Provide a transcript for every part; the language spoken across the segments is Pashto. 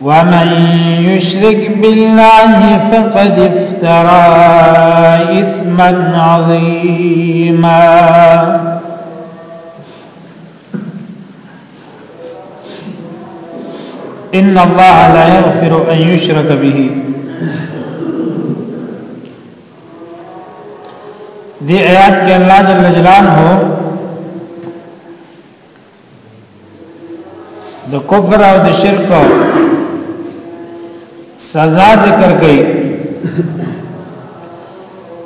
ومن يشرك بالله فقد افترى إثما عظيما ان الله لا يغفر ان يشرك به دي آيات كان الله جل جلاله د کفر او د شرک سزا ذکر کړي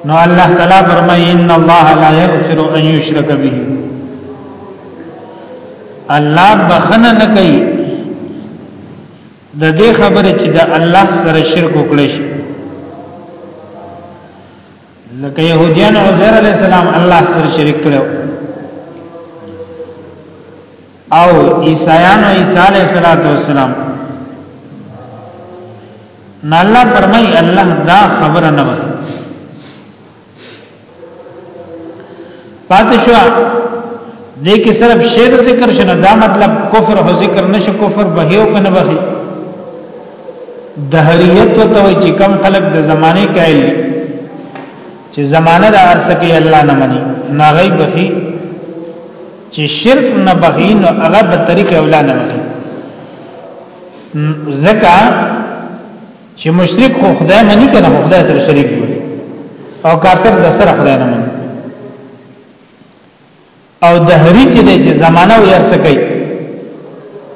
نو الله تعالی فرمایي ان الله لا یغفر ان یشرک به الله بخنه نه کوي د دې خبره چې د الله سره شرک وکړي شي لکه يهوديان عزير عليه السلام الله سره شریک کړو او عیسایانو عیسی علیہ الصلوۃ والسلام نه الله فرمای الله دا خبره نه وای پاتې شو دې کې صرف شعر ذکر شنه دا مطلب کفر هو ذکر نشه کفر بهیو کنه بهي دهریت او توي چې کم خلق د زمانه کایل چې زمانه د ارث کې الله نه مني نه غي بهي چې شرک نه بهي نو هغه په طریق اولا نه مني زکه چې مشرک خو خدای مني کنه خو خدای سره شریک وي او کافر د سره خدای نه مني او د هری چې د چې زمانہ و یار سکی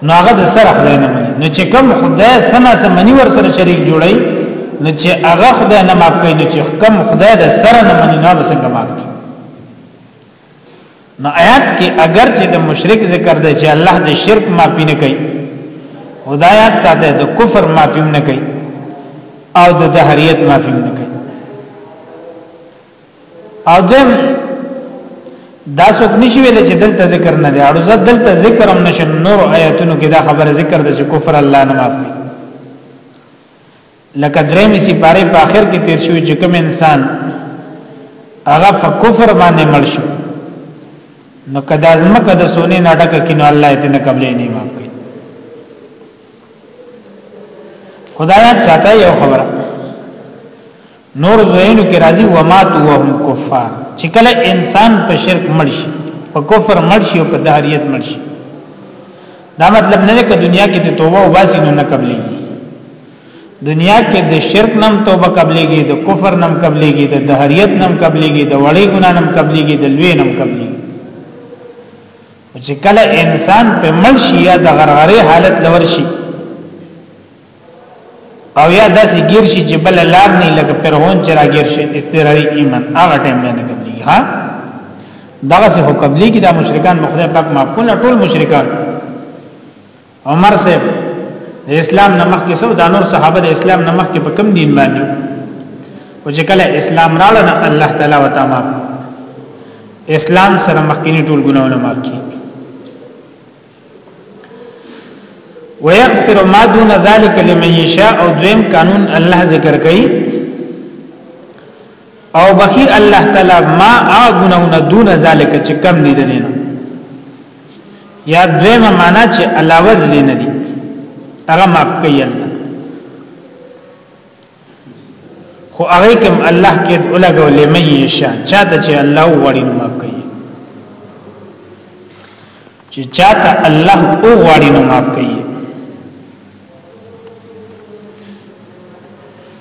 نو هغه د سره خدای نه مني نو چې کوم خدای سنا سمني ور سره شریک جوړي نو چې هغه خدای نه معاف کوي نو چې کوم خدای د سره نه مني نه بسنګ معاف کوي نو آیات کې اگر چې د مشرک ذکر دی چې الله د شرک معافي نه کوي هدایت ساته د کفر معافي نه کوي او د دهریت معافي نه کوي او دم دا څوک نشي ویل چې دلته ذکر نه دی اړو زه دلته ذکر هم نشم نور آیاتونو کې دا خبره ذکر ده چې کفر الله نه معاف کوي لکه درېمې سپاره په آخر کې تیر شوی چې کوم انسان هغه په کفر باندې مړ شو نو کدا ازمکه د سونی نه ډکه کینو الله دې نه قبلې نه معاف کړي خدایا چاته یو خبره نور زینو کې راځي و مات و هم کفار چې کله انسان په شرک مړ شي په کفر مړ شي او په دهریت مړ شي دا مطلب نه دی چې دنیا کې ته توبه وباسي نو نه قبلې دنیا کې د شرک نم توبه قبليږي د کفر نم قبليږي د دهریت نم قبليږي د وړې ګنا نم قبليږي د لوی نم قبليږي چې کله انسان په مړ شي یا د غرغره حالت لور شي او یا داسې ګیر شي چې بل لار نه لګ پرهون چې راګیر شي استراحي ایمان هغه ټیم نه قبليږي ها دغه څه قبليږي د مشرکان مخدمت معقول ټول مشرکان عمر صاحب د اسلام نمخ کې سو دا نور صحابه د اسلام نمخ کې په کم دین باندې او چې کله اسلام راړ نه الله تعالی وتا ما اسلام سره مخکینی ټول ګناونه معاف کړي ويغفر ما دون ذلك لمن يشاء او دویم قانون الله ذکر کوي او بخي الله تعالی ما اغنون دون ذلك چې کم دي دنه یا دویمه معنا چې علاوه دې نه دي هغه معاف کوي الله خو هغه کوم الله کې ولګو لمن یشا چاته چې الله وړي نو معاف کوي چې چاته الله او وړي نو معاف کوي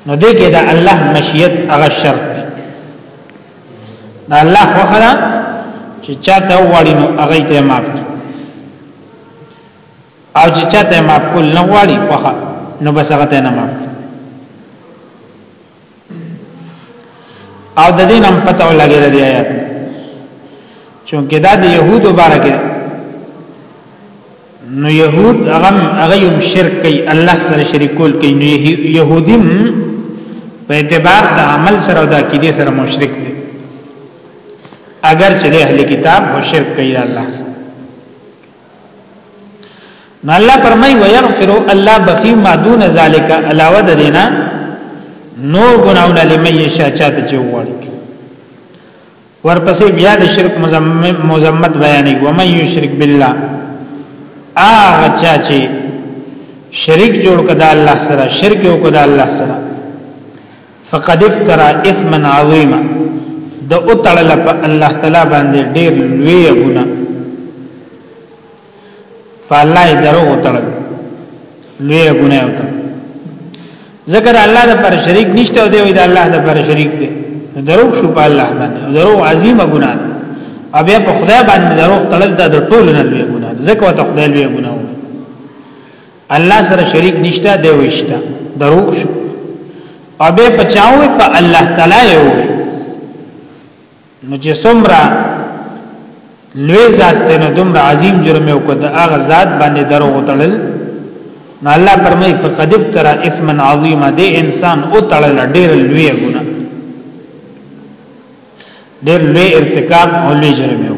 نو دې کې دا الله مشیت هغه شرط دا الله خو خلا چې چاته وړي نو هغه ته معاف کی او چې چاته معاف کول نه وړي خو نو بس هغه ته نه معاف او د دې نم پته ولګی دی آیات چونکه دا د يهودو بارکه نو يهود هغه هغه يوم شرک کوي الله سره شریکول کوي نو يهودیم په اعتبار د عمل سره او د عقیده سره مشرک دي اگر چې اهل کتاب او شرک کوي الله سره نو الله فرمای و یغفر الله بخی ما دون ذالک علاوه د دینا نور ګناونه لمن یشا چاته چوغړي ورپسې بیا د شرک مزمت بیانې و من یشرک بالله هغه چا چې شریک جوړ کړه الله سره شرک وکړه الله سره فقد افترا اثما عظیما د او تعالی په الله تعالی باندې ډیر لوی ګناه په الله یې درو وتړل لوی ګناه وتړل ذکر الله د پر شریک نشته او دی وی د الله د پر شریک دی درو شو په الله باندې درو عظیمه ګناه ده او بیا په خدای باندې درو تړل د ټول نه لوی ګناه ده ځکه ته خدای لوی ګناه و الله سره شریک نشته دی وشته درو شو او بیا پچاوې په الله تعالی یو نو چې څومره لوی ذات ته نو دومره عظیم جرم یو کو د هغه ذات باندې درو وتړل نو الله فرمایي فقد افترا اسما عظیما دې انسان او تړل ډېر لوی ګناه ډېر لوی ارتکاب او لوی جرم یو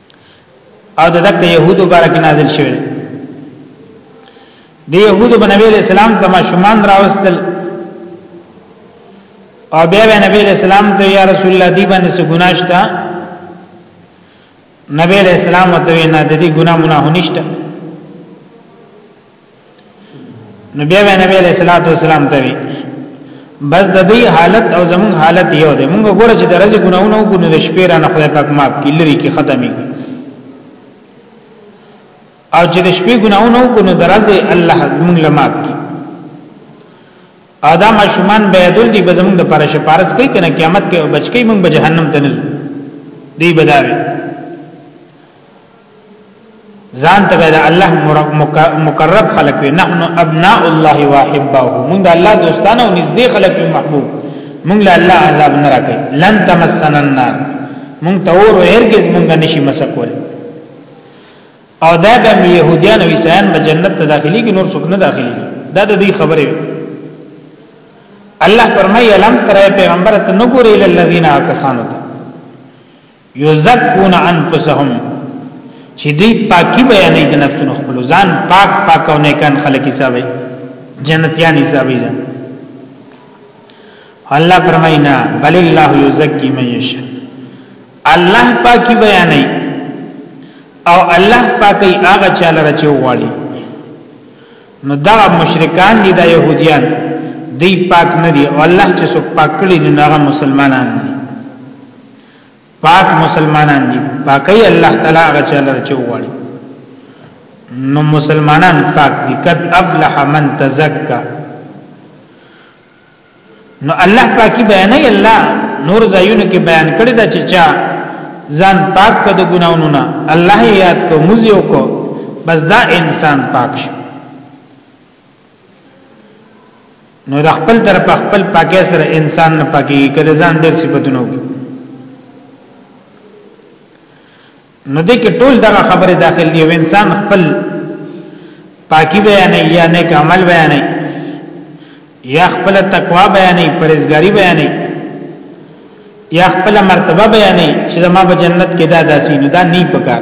او د دک يهودو بارک نازل شوی دی يهودو بنبي اسلام ته ماشومان راوستل او بیا به نبی اسلام ته یا رسول الله دی باندې څه ګناشتا نبی اسلام ته نه د دې ګنا مونږه نشته نو بیا به نبی علیہ الصلوۃ والسلام ته وی بس د دې حالت او زمون حالت یو دی موږ ګوره چې درځي ګناونه او ګناه د شپې را نه خدای پاک معاف کړي لري کې ختمي او چې د شپې ګناونه او ګناه درځي الله موږ له معاف کړي ادا مشمان به دل دی به زمون د پر شپارس کوي کنه قیامت کې بچکی موږ به جهنم ته نه دی بداوي ځان ته د الله مقرب خلق وي نحنو ابناء الله واحبه موږ د الله دوستانه او نږدې خلق یو محبوب موږ له الله عذاب نه راکړي لن تمسنا النار موږ ته اور هرگز موږ نشي مسکول او دا د يهوديان او عیسایان په جنت ته داخلي کې نور څوک نه داخلي دا د دې خبره الله فرمایي لم ترى پیغمبر ته نګوري للذین کسانو ته یزکون انفسهم چې دوی پاکي بیانې د نفسونو خپل ځان پاک پاک او نیکان خلک حسابي جنتیان حسابي ځان الله فرماینا بل الله یزکی من یشا الله پاکي بیانې او الله پاکي هغه چاله رچو والی نو دا مشرکان دي دا يهوديان دی پاک نه دي او الله چې څوک پاک کړي نو هغه مسلمانان دي پاک مسلمانان دي پاکي الله تعالی هغه چلر چوغړي نو مسلمانان پاک دي قد افلح من تزکا نو الله پاکي بیانې الله نور ځایونو کې بیان کړی دا چې چا ځان پاک کړ د ګناونو نه الله یاد کو مزيو کو بس دا انسان پاک شو نو د خپل طرف خپل پاکه سره انسان نه پاکي کله ځان ډېر صفاتونه وي نو دې کې ټول دغه خبره داخل دی انسان خپل پاکي بیان یا نیک عمل بیان یا خپل تقوا بیان پرهیزګاری بیان یا خپل مرتبه بیان چې زما په جنت کې دا داسي نه دا نه پکار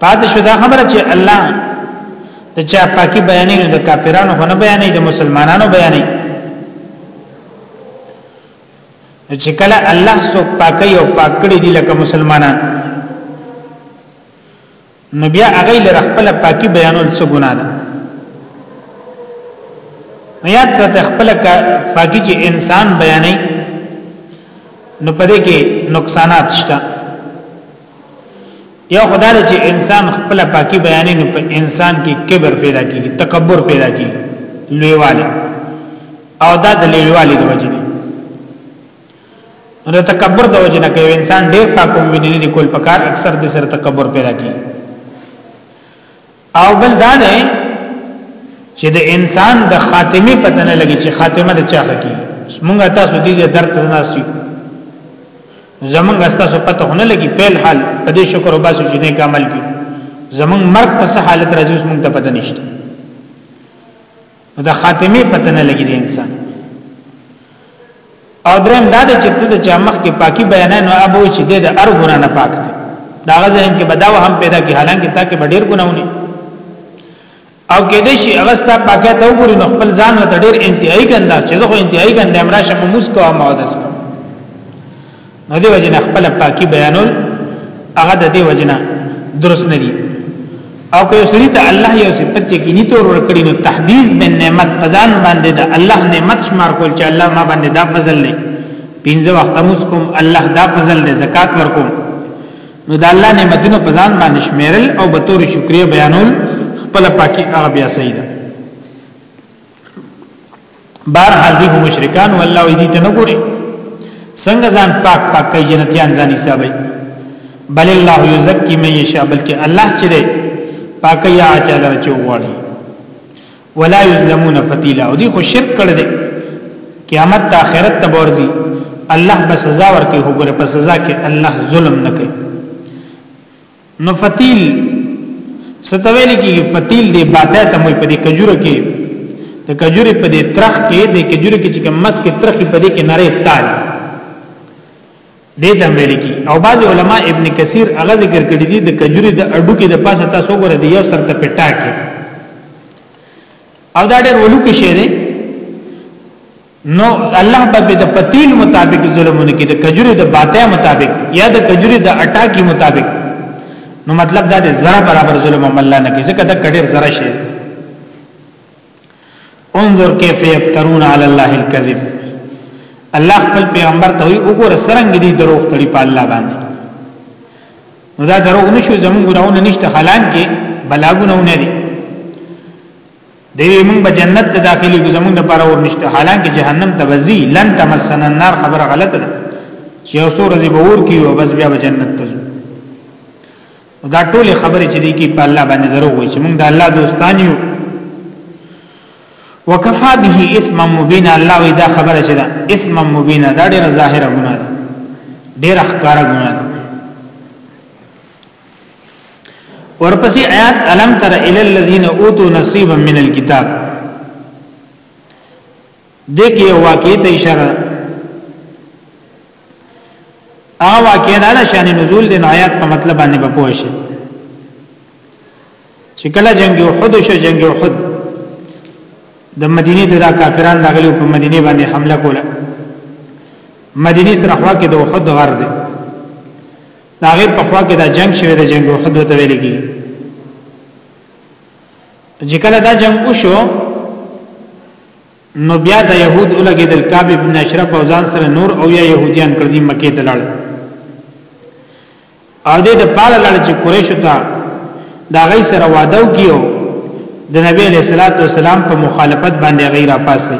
پاتې شو دا خبره چې الله د چا پاکي بیانې نو د کافرانو خو نه بیانې د مسلمانانو بیانې چې کله الله سو پاکي او پاکړي دي لکه مسلمانان نو بیا هغه لره خپل پاکي بیانول څه ګناه ده یاد ساته خپل پاکي چې انسان بیانې نو پدې کې نقصانات شته یو خدای چې انسان خپل پاکي بیانې نو په انسان کې کبر پیدا کیږي تکبر پیدا کیږي لویواله او دا د لویوالي د وجې نو د تکبر د وجې نه کوي انسان ډېر پاکو ویني نه کول پکار اکثر د سر تکبر پیدا کیږي او بل دا ده چې د انسان د خاتمه پته نه لګي چې خاتمه د چا حقي مونږه تاسو دې درد نه سي زمونږ تاسو پته نه لګي په حال په دې شکر او باسو چې نه کامل کی زمونږ مرګ په حالت راځي مونږ ته پته نشته نو د خاتمه پته نه لګي د انسان او درم دا د چته د چمخ کې پاکي بیان نو ابو چې د ار ګنا نه پاک دي دا غزهن کې بداو هم پیدا کی حالانکه تاکي ډیر ګناونه او کې دې شي اغستا پاکه ته وګوري نو خپل ځان ته ډیر انتهایی ګنده چې زه خو انتهایی ګنده امرا شمه مسکو او مودس کوم نو دی وجنه خپل پاکي بیانول هغه د دی وجنه درست نه دي او که سړي ته الله یو صفت چې کینی تور ورکړي نو تحدیث بن نعمت پزان باندې د الله نعمت شمار کول چې الله ما باندې دا فضل لې پینځه وخت مسکم الله دا فضل دې زکات ورکوم نو د الله نعمتونو پزان باندې شمیرل او به تور شکریا بیانول خپل پاکي هغه بیا صحیح ده بار حال دی خو مشرکان او الله دې ته نه ګوري څنګه ځان پاک پاک کوي جنتیان ځان حسابي بل الله یزکی من یشاء بلکې الله چې دی پاک یا چل رچو وړي ولا یظلمون فتیلا او دې خو شرک کړ دې قیامت ته آخرت ته ورځي الله به سزا ورکړي هو ګره په سزا کې الله ظلم نه کوي نو فتیل ستویل کی فتیل دی باته ته مې په دې کجوره کې د کجوري په دې ترخ کې د کجوري کې چې مس کې ترخي په دې کې نری تال دې ته ویل کی او بعض علما ابن کثیر هغه ذکر کړی دی د کجوري د اډو کې د پاسه تاسو ګورئ دی یو سر ته پټا کې او دا ډېر ولو کې شه دی نو الله به د پتیل مطابق ظلمونه کې د کجوري د باته مطابق یا د کجوري د اټا کې مطابق نو مطلب دا د زړه برابر ظلم عمل نه کوي ځکه دا کډیر زړه شي انظر کیف یفترون علی الله الكذب الله خپل پیغمبر ته وی وګور سرنګ دي دروغ تړي په الله باندې نو دا دروغ نشو زمون ګراونه نشته حالان کې بلاګونه نه دي دی موږ به جنت ته داخلي کو زمونږ لپاره ور نشته حالانکه جهنم ته وزي لن تمسن النار خبره غلطه ده چې اوسو ورځې به ور کیو بس بیا به جنت ته ځو دا ټول خبره چې دی کی په الله باندې درو وي چې موږ د الله دوستان یو وکفا به اسم مبین الله وی دا خبره چې دا اسم مبین دا ډیره ظاهره ګناه ده ډیره ښکاره ګناه ده ورپسې آیات الم تر ال الذین اوتو نصیبا من الكتاب دغه واقعې ته اشاره هغه واقعې دا شان نزول د آیات په مطلب باندې په پوه شي چې کله جنگ احد شو جنگ احد د مدینه د کافرانو داخلي په مدینه باندې حمله کوله مدینه سره خوا کې د احد غر دی دا هغه په خوا کې دا جنگ شوی د جنگ احد ته ویل کی چې کله دا جنگ وشو نو بیا د يهود ولګي د کعب ابن اشرف او ځان سره نور او یا يهوديان کړ دي مکه ته لاړ او دې د پاله لاړ چې قریش ته دا غي سره وعده وکيو د نبی عليه الصلاه والسلام په مخالفت باندې غیره پاسه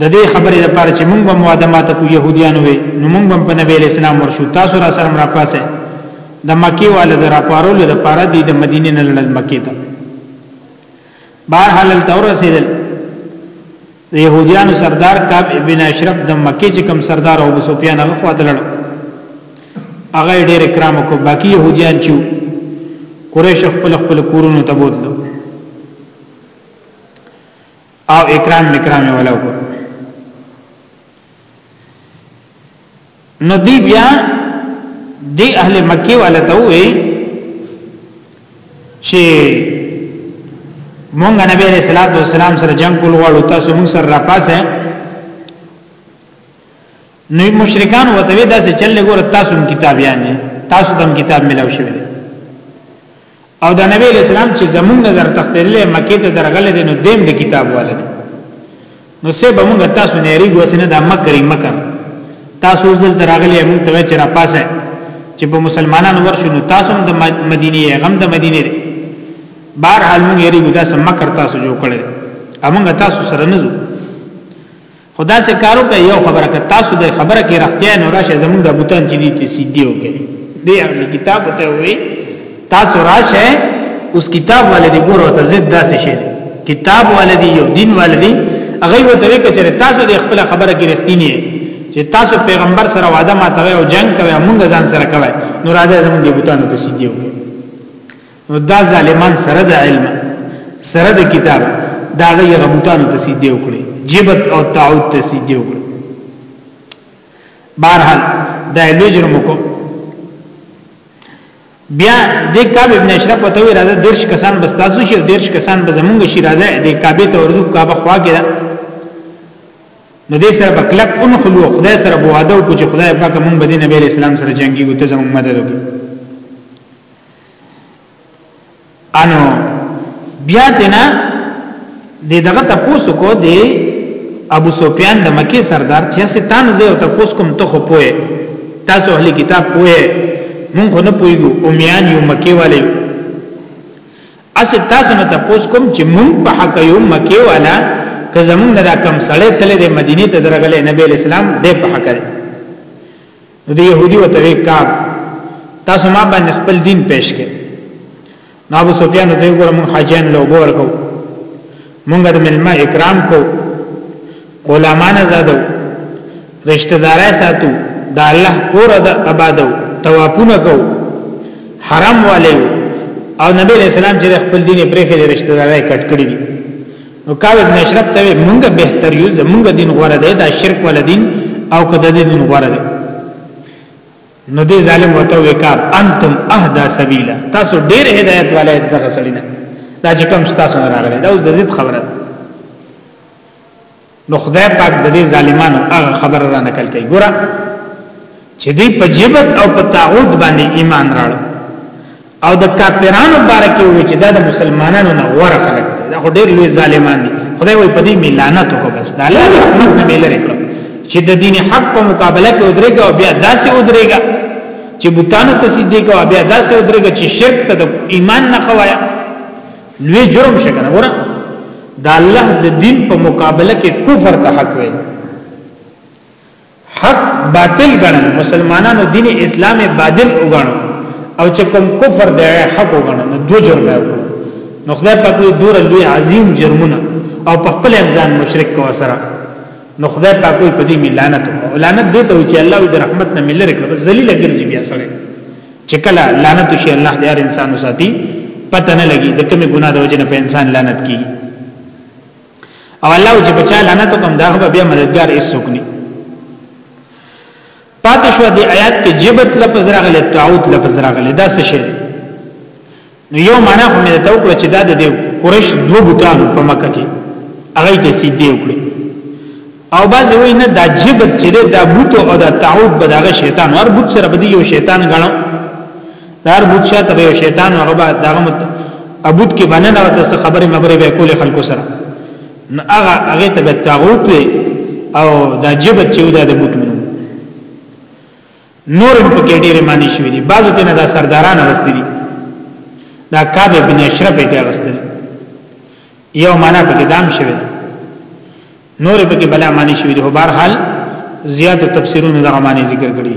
د دې خبرې لپاره چې موږ هم وعده ماته کو يهوديان وي نو موږ هم په نبی اسلام ورشو تاسو را سره را پاسه د مکی والد را پارول د پاره دی د مدینه نه لړل مکی ته بهر حال تور رسیدل د يهوديانو سردار کعب ابن اشرف د مکی چې کوم سردار او سفیان هغه خواته لړ هغه ډېر کرام کو باقی يهوديان چې قریش خپل خپل کورونو ته بوتلو او اکرام مکرام ولا وکړ نو دی بیا دی اهل مکی والا ته وی چې مونږ نبی علیہ الصلوۃ والسلام سره جنگ کول غواړو تاسو مونږ سره راپاسه نو مشرکان وته وی داسې چل ګور تاسو هم کتاب یانې تاسو تم کتاب ملاو شوی او د نبی علیہ السلام چې زمونږ نظر تختلې مکه ته درغلې دي نو دیم د کتاب والے نو سه به موږ تاسو نه ری ګوسنه د مکرې مکر تاسو ځل درغلې موږ ته چې را پاسه چې په مسلمانانو ورشو نو تاسو د مدینه غم د مدینه بهر حال موږ یې ګدا سم مکر تاسو جوړ کړل امنګ تاسو سره نه خدا سے کارو کوي یو خبره که تاسو د خبره کې رښتیا نه راشه زمونږ د بوتان چې دي ته سیدی وکړي دی هغه کتاب ته وي تاسو راشه اوس کتاب ولدي ګورو ته ضد داسې شي کتاب ولدي یو دین ولدي هغه وته وی کچره تاسو د خپل خبره کې رښتینی چې تاسو پیغمبر سره وعده ماته او جنگ کوي مونږ ځان سره کوي نو راځي زمونږ د بوتانو ته سیدی وکړي نو دا ظالمان سره د علم سره د کتاب دا غي غمتانو ته سي دیو کړی جبت او تعود ته سي دیو کړی بهرحال دا لجر مکو بیا د کعب ابن اشرف پته وی راځه درش کسان بس تاسو شي درش کسان به زمونږ شي راځه د کعبه ته ورزو کعبه خوا کې نو دې سره بکلک اون خلو خدای سره بواده او کوچ خدای پاک مونږ بدین نبی اسلام سره جنگي او ته زمونږ مدد وکړي انو بیا تینا د دغه تاسو کو د ابو سفیان د مکی سردار چې ستان زه او تاسو کوم ته خو پوهه تاسو اهل کتاب پوهه مونږ نه پوهیږو او میان یو مکی والے اس تاسو نه تاسو کوم چې مونږ په حق یو مکی والا که زمونږ نه دا کم سړی تل د مدینه ته درغله نبی اسلام د په حق دی نو د يهودي وته وی کار تاسو ما باندې خپل دین پېښ کړئ نو ابو سفیان ته وګوره مون حاجیان له وګور کو مونږه د ملما اکرام کو غلامان زادو رشتہ دارای ساتو دا الله کور د آبادو توافونه کو حرام والے او نبی رسول الله چې خپل دین پرې کې رشتہ دارای کټ کړی دي نو کعب ابن اشرف ته مونږ بهتر یو زمونږ دین غوړه دی دا شرک ول دین او کده دین غوړه دی نو دې ظالم وته وکاب انتم اهدا سبیلا تاسو ډیر هدایت والے دغه سړی نه دا چې کوم تاسو نه راغلی دا اوس د ضد خبره نو خدای پاک د دې ظالمانو هغه خبره را نقل کوي ګوره چې دی په جبت او په طاغوت باندې ایمان راړ او د کافرانو باره کې وی چې دا د مسلمانانو نه غوړه خلک دي دا خو ډېر لوی ظالمان دي خدای وي په دې ملانت کو بس دا الله رحمت نه ملره کړ چې د دین حق په مقابله کې ودرېږي او بیا داسې ودرېږي چې بوتانو ته سیدې کو بیا داسې ودرېږي چې شرک ته د ایمان نه خوایا لوی جرم شګنه ګوره دا الله د دین په مقابله کې کفر ته حق وي حق باطل ګڼل مسلمانانو دین اسلام باطل وګڼل او چې کوم کفر دی حق وګڼل نو دو جرم وکړو نو خدای په کوئی دور لوی عظیم جرمونه او په خپل ځان مشرک کو سره نو خدای په کوئی په دې ملانت کو لعنت دې ته چې الله دې رحمت نه ملر کړ بس ذلیل ګرځي بیا سره چې کله لعنت شي الله دې هر انسان وساتي پته نه لګي د کومې ګناه د وجې نه په انسان لعنت کیږي او الله چې بچا لعنت کوم دا به بیا مددگار هیڅ څوک نه پاتې شو د آیات کې جبت لفظ راغلی تعود لفظ راغلی دا څه شی نو یو معنا خو مې ته وکړه چې دا د قریش دوه بوتانو په مکه کې هغه ته سیدې وکړي او بعضی وای نه دا جبت چې دا بوت او دا تعود به دا شیطان هر بوت سره به یو شیطان غاڼو دار بوت شاته به شیطان هغه به دا مت ابوت کې باندې نه وته خبره مبره به کول خلکو سره نو هغه هغه ته تعود او دا جبت چې دا د بوت منو نور هم پکې ډېرې معنی شوې دي بعضو ته نه دا سرداران غستې دي دا کعب ابن اشرف ته غستې یو معنا پکې دام شوی نور پکې بلا معنی شوی دی بهر حال زیات تفسیرونه دغه معنی ذکر کړي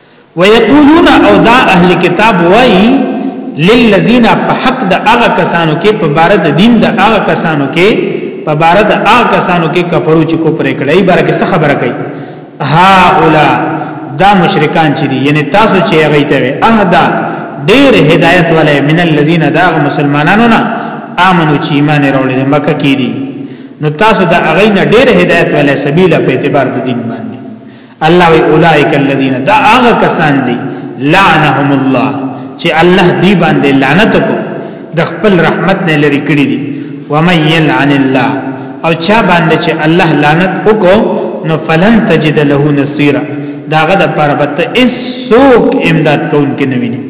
ويقولون او دا اهل کتاب وایي للذین په حق د هغه کسانو کې په بار د دین د هغه کسانو کې په بار د هغه کسانو کې کفرو چې کو پرې کړی برکه څه خبره کوي ها اولا دا مشرکان چې دي یعنی تاسو چې هغه ته اهدا ډیر هدایت ولې من الذین دا مسلمانانو نه امنو چې ایمان راوړل مکه کې دي نو تاسو دا هغه نه ډیر هدایت ولې سبیل په اعتبار د دین باندې الله وی اولائک الذین دا هغه کسان دي لعنهم الله چې الله دی باندې لعنت کو د خپل رحمت نه لری کړی دي ومن یلعن الله او چا باندې چې الله لعنت وکړو نو فلن تجد له نصيرا داغه د پر بت اس سوق امداد کون کې نه ویني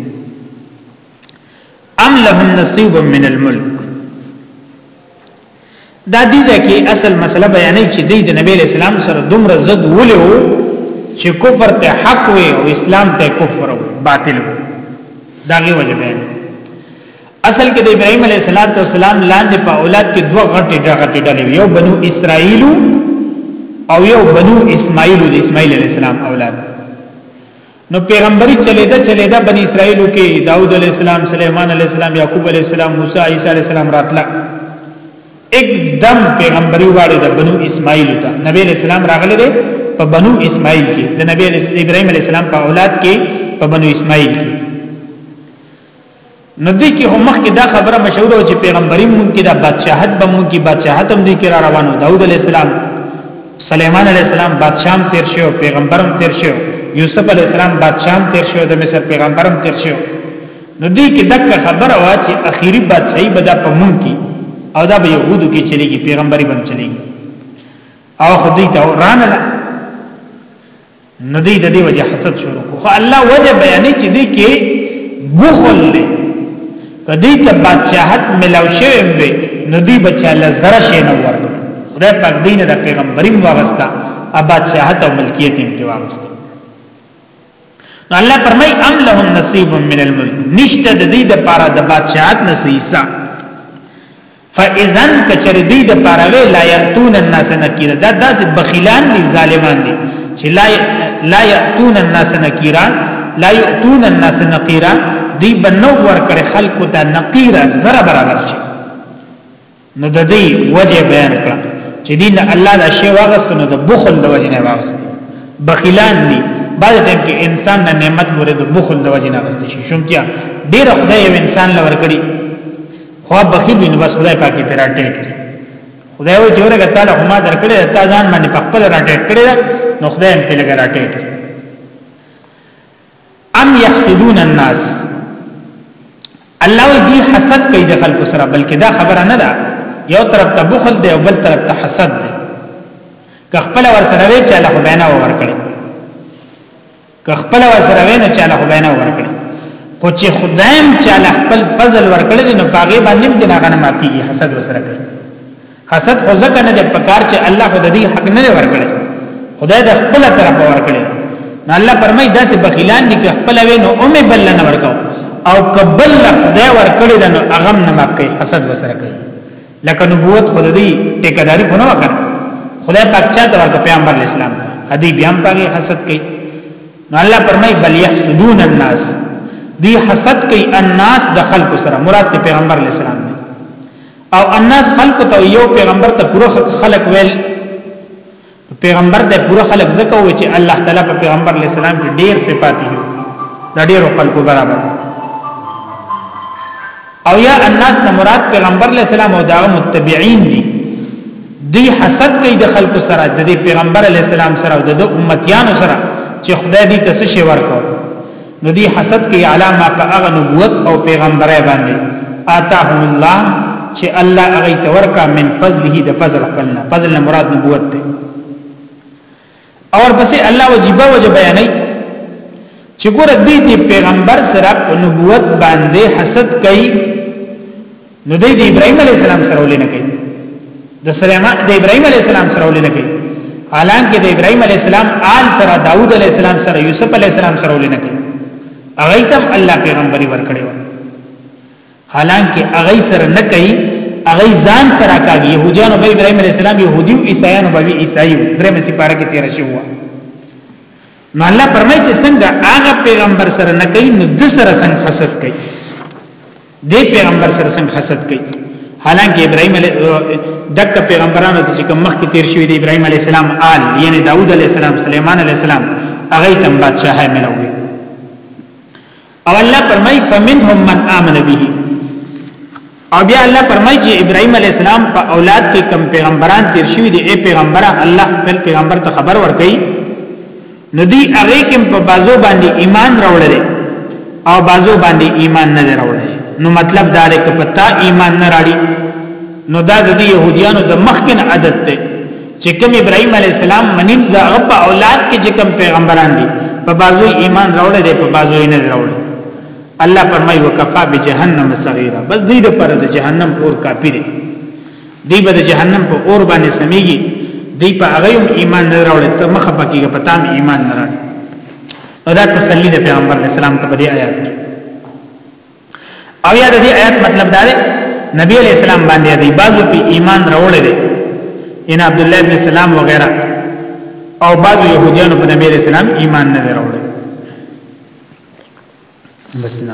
ام لهم نصيب من الملك دا دې ځکه اصل مسله بیانې چې د نبی اسلام سره دومره زد ولې وو چې کفر ته حق وي او اسلام ته کفر او باطل وو داغه وجه بیان اصل کې د ابراهيم عليه السلام لاندې په اولاد کې دوه غټې غټې ډلې یو بنو اسرائیل او یو بنو اسماعیل د اسماعیل عليه السلام اولاد نو پیغمبري چلیدا چلیدا بنی اسرائیلو کې داوود علی السلام سليمان علی السلام یعقوب علی السلام موسی عیسی علی السلام راتلا एकदम پیغمبري واړه د بنو اسماعیل ته نبی علی السلام راغله ده په بنو اسماعیل کې د نبی ابراهیم علی السلام په اولاد کې په بنو اسماعیل کې نو دې کې هم مخکې دا خبره مشهوره و چې پیغمبري مونږ کې دا بادشاہت به مونږ کې بادشاہت هم دې کې را روانو داوود علی السلام سليمان علی السلام بادشاہم تیر شو پیغمبرم تیر شو یوسف علی السلام بادشاہم تیر شو د مصر پیغمبرم تیر شو نو دې کې دغه خبره وا چې اخیری بادشاہي به دا په مونږ کې او دا به يهودو کې چلےږي پیغمبري بم چلےږي او خدای ته رانه نو دې د دې وجه حسد شروع کو خو الله وجه بیانې چې دې کې بخل دې کدی ته بادشاہت ملاو شوی وي نو دې بچا لزر شي نه ورته خدای پاک دین د پیغمبري واسطه ا بادشاہت او ملکیت یې واسطه نو الله فرمای ام لهم نصیب من الملک نشته د دې د پاره د بادشاہت نصیصه فاذن کچر دی د پاروي لا یاتون الناس نکیرا دا داس بخیلان دي ظالمان دي چې لا لا یاتون الناس نکیرا لا یاتون الناس نقیرا دی بنو ور کړي خلق ته نقیرا زره برابر شي نو د دې وجه بیان کړه چې دین الله دا شی واغستنو د بخل د وجه نه واغست بخیلان دي بعد ټیم کې انسان نه نعمت مورې د بخل د وجه نه واغست شي شومتیا ډیر خدای یو انسان لور کړی خو بخیل وي نو بس خدای پاکي پر اټیک خدای وي چې ورګه تعالی هم درکړي تا ځان باندې په خپل راټیک کړي نو خدای هم په لګ راټیک ام يحسدون الناس الله دې حسد کوي د خلکو سره بلکې دا خبره نه ده یو طرف ته بخل دی او بل طرف ته حسد دی که خپل ور سره وی چې الله خدای نه ور کړی که خپل وسره وینو چاله خو بینه ورکړي خو چې خدایم چاله خپل فضل ورکړي نو پاګې باندې د ناغنه ماپیږي حسد وسره کوي حسد خو ځکه نه د پکار چې الله خو د دې حق نه ورکړي خدای د خپل طرف ورکړي نو الله پرمای داسې بخیلان دي چې خپل وینو او مې بل نه ورکاو او کبل خدای ورکړي نو اغم نه ماپي حسد وسره کوي لکه نبوت خود دی ټیکداری خو نه وکړ خدای پاک چا ته ورته پیغمبر اسلام ته ادي بیا هم پاګه حسد کوي نو الله فرمای بل يحسدون الناس دی حسد کوي الناس د خلق سره مراد ته پیغمبر اسلام دی او الناس خلق ته یو پیغمبر ته پوره خلق ویل پیغمبر د پوره خلق زکه و چې الله تعالی په پیغمبر علی السلام کې ډیر صفات دي د ډیرو خلقو برابر او یا الناس نه مراد پیغمبر علی السلام او دغه متبعین دي دی حسد کوي د خلکو سره د پیغمبر علی السلام سره او د امتیانو سره چې خدای دې تاسو شي ورکو نو دی حسد کې علامه په هغه نبوت او پیغمبري باندې آتاهم الله چې الله هغه تورکا من فضله د فضل خپلنا فضل مراد نبوت دی اور پسې الله وجيبه وجه بیانې چې ګور دې دې پیغمبر سره په نبوت باندې حسد کوي نو دی د ابراهيم عليه السلام سره ولې نه کوي د سليمان د ابراهيم عليه السلام سره ولې نه کوي الان کې د ابراهيم عليه السلام آل سره داوود عليه السلام سره يوسف عليه السلام سره ولې نه کوي هغه تم الله پیغمبري ورکړي و حالانکه هغه سره نه کوي هغه ځان ترا کوي يهوديانو به ابراهيم عليه السلام يهودي او عيسایانو به عيسایي درمه سي پارا کې تیر شي وو نو الله پرمای چې څنګه هغه پیغمبر سره نه کوي نو د سره څنګه حسد کوي دې پیغمبر سره څنګه حسد کوي حالانکه ابراهيم عليه دغه پیغمبرانو ته چې کوم مخ کې تیر شوی دی ابراهيم عليه السلام آل یعنی داوود عليه السلام سليمان عليه السلام هغه تم بادشاہي ملوي او الله فرمای فمنهم من آمن به او بیا الله فرمای چې ابراهيم عليه السلام په اولاد کې کم پیغمبران تیر شوی دی اے پیغمبره الله خپل پیغمبر ته خبر ورکړي نو دی هغه کې په بازو باندې ایمان راوړل او بازو باندې ایمان نه راوړل نو مطلب دا دی چې پتا ایمان نه راړي نو دا د يهوديانو د مخکن عادت ته چې کوم ابراهيم عليه السلام منیم د رب اولاد کې چې کوم پیغمبران دي په بازو ایمان راوړل دي په بازو نه راوړل الله فرمای وکفا بجهنم صغیرا بس دې د پر د جهنم اور کافی دی دی به د جهنم په اور باندې سميږي دی په هغه هم ایمان نه راوړي ته مخه پکېږي په تام ایمان نه راړي نو دا تسلی د پیغمبر اسلام ته په دې آیات کې او یا د دې آیات مطلب دا دی نبی علیہ السلام باندې دی بعضو په ایمان راوړل دي ان عبد الله بن سلام وغیرہ او بعضو يهوديانو په نبی علیہ السلام ایمان نه راوړل بس نه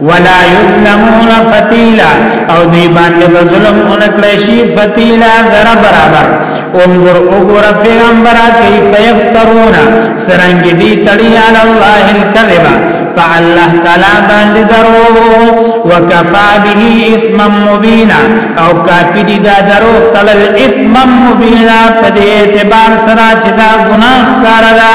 ولا یظلمون فتیلا او دی باندې ظلم اونکړی شي فتیلا ذر برابر انظر اوګور پیغمبر کیف یفترون سرنګ دی تړي علی الله الکذب فالله تعالی باندې درو وکفا به اسم مبینا او کافی دی دا درو تلل اسم مبینا په دې اعتبار سره چې دا ګناه کار ده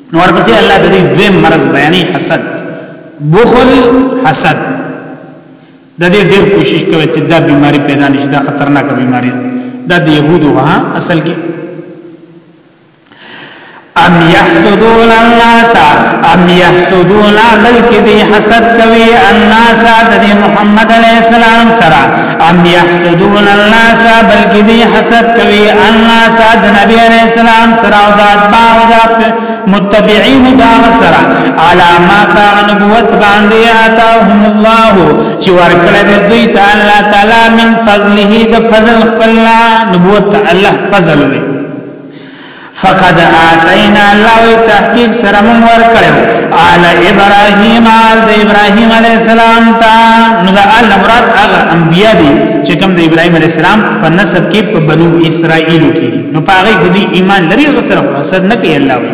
نو ورپسې الله د دې دویم مرض بیانې حسد بخل حسد د دې ډېر کوشش کوي چې دا بیماری پیدا نشي دا خطرناکه بیماری دا د يهودو ها اصل کې ام يحسدون الناس ام يحسدون بلکې دې حسد کوي الناس د محمد عليه السلام سره ام یحسدون الناس بلکې دی حسد کوي الناس د نبی علیہ السلام سره او د اتباع او د متبعین دا سره علامات نبوت باندې آتاهم الله چې ورکړه دې دوی ته الله تعالی من فضله د فضل خپل نبوت الله فضل وي فقد آتینا الله وی تحقیق سره مون ورکړو آل ابراهیم آل د ابراهیم علی السلام تا نو د آل مراد هغه انبیا دي چې کوم د ابراهیم علی السلام په نسب کې په بنو اسرائیل کې نو پاره دې ایمان لري غسر حسد نه کوي الله وی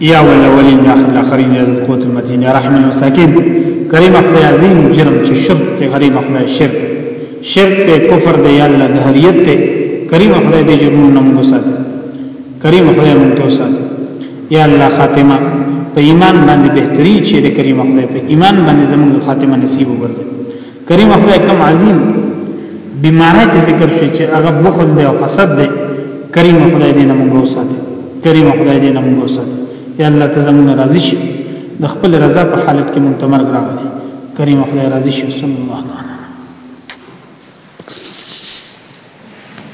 یا ولولین یا خل اخرین یا قوت المتین یا رحم المساکین کریم خدای عظیم جرم چې شرک ته غریب خدای شرک شرک ته کفر دی یا الله دهریت ته کریم خدای دې جرمونو نه موږ سات کریم خدای موږ ته سات یا الله خاتمه په ایمان باندې بهتري چې د کریم خدای په ایمان باندې زموږ خاتمه نصیب وګرځي کریم خدای کوم عظیم بیماری چې ذکر شي چې هغه بخل دی او حسد دی کریم خدای دې نه موږ وساتي کریم خدای دې نه موږ وساتي یا الله ته زموږ راضي شي د خپل رضا په حالت کې منتمر راغلي کریم خدای راضي شي صلی الله تعالی